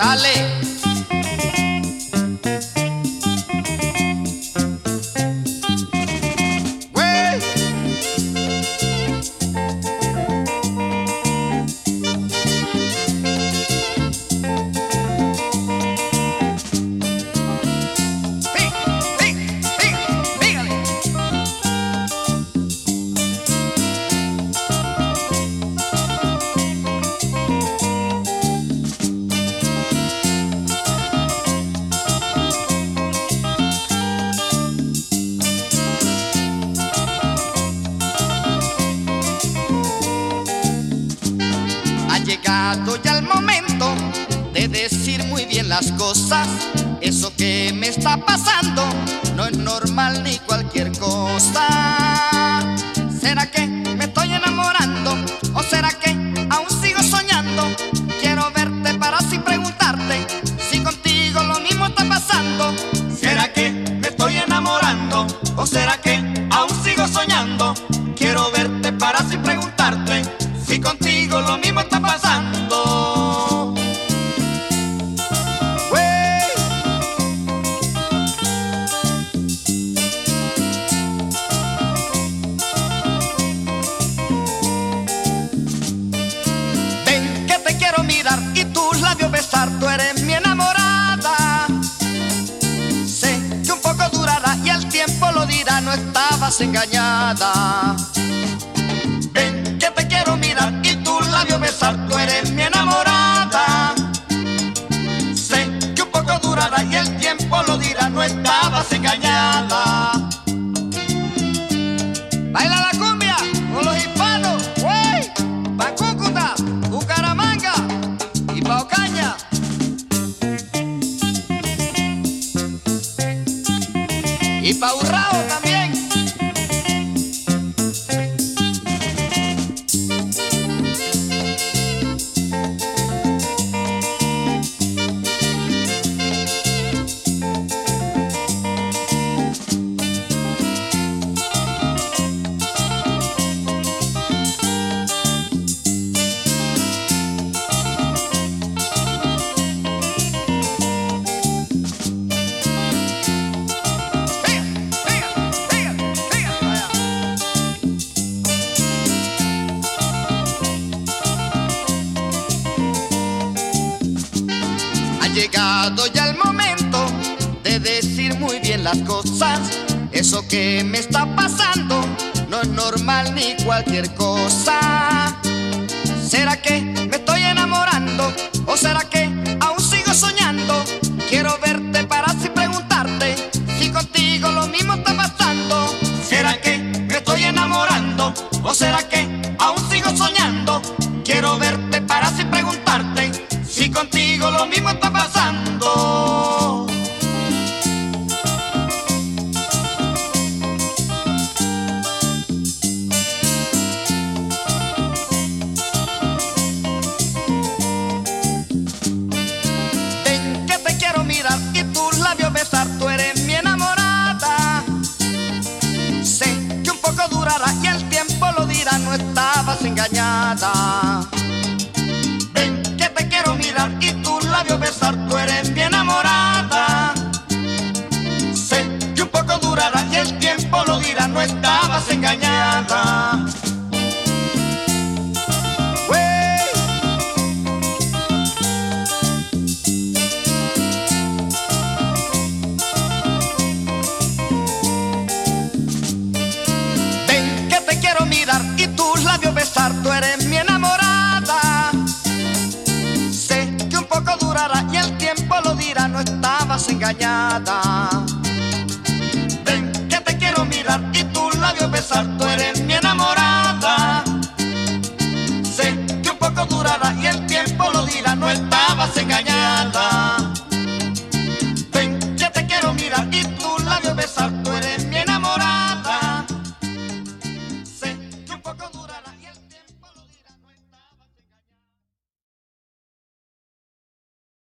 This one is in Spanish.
sale. llegado ya el momento de decir muy bien las cosas. Eso que me está pasando no es normal ni cualquier cosa. estabas engañada. Ven, que te quiero mirar y tu labio besar, tú eres mi enamorada. Sé que un poco durará y el tiempo lo dirá, no estabas engañada. Baila la cumbia con los hispanos, wey, pa' Cúcuta, Bucaramanga y pa' Ocaña. Y pa' Urrao también. llegado ya el momento de decir muy bien las cosas. Eso que me está pasando no es normal ni cualquier cosa. ¿Será que mismo está pasando. yo me no estabas engañada.